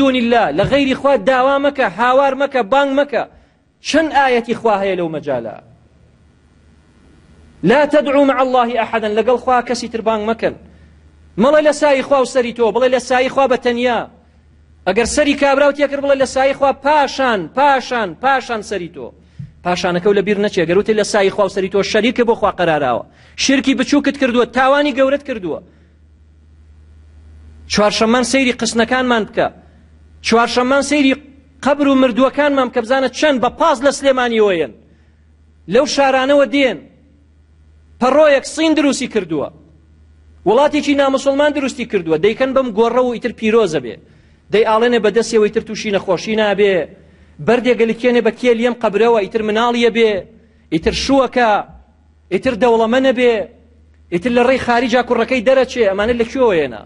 دون الله لە غیری خوا داوا مەکە هاوار مەکە بانگ مەکە چەند ئاەتی خوا هەیە لەو مەجالە لا تدعو مع الله احدا لەگەڵ خوا کەسی تر بانگ مەکەن مەڵێ لە سایی خوا و سەری تۆ بڵێ لە سایی خوا بە تەنیا ئەگەر سەری کابراو تێکرد بڵێ لە سایی خوا پاشان پاشان پاشان سەری تۆ پاشانەکە و لە بیر نەچێ گەروتی لە سایی خوا و سەری تۆ شەریکە بۆ خوا قەراراوە شرکی بچووکت کردووە تاوانی گەورەت کردووە چوارشەممان سەیری قسنەکانمان بکە چوارشەممان سەیری قبر و مردووەکانمان کە بزانە چەند بە پاس لە سلێمانیەوەیەن لەو شارانەوە دێن پەڕۆیەک سین دروستی کردووە وڵاتێکی نامسلمان دروستی کردووە دەیکەن بەم گۆڕە و ئیتر پیرۆزە بێ دەی ئاڵێنێ بەدەستەوەی تر تووشی نەخۆشی نابێ بەردێگەلکێنێ بە کێلیەم قبرەوە ئیتر مناڵیە بێ ئیتر شووەکە ئیتر دەوڵەمەنە بێ ئیتر لە ڕێی خاریجا کوڕەکەی دەرەچێ ئەمانە لە کوێوەیەنا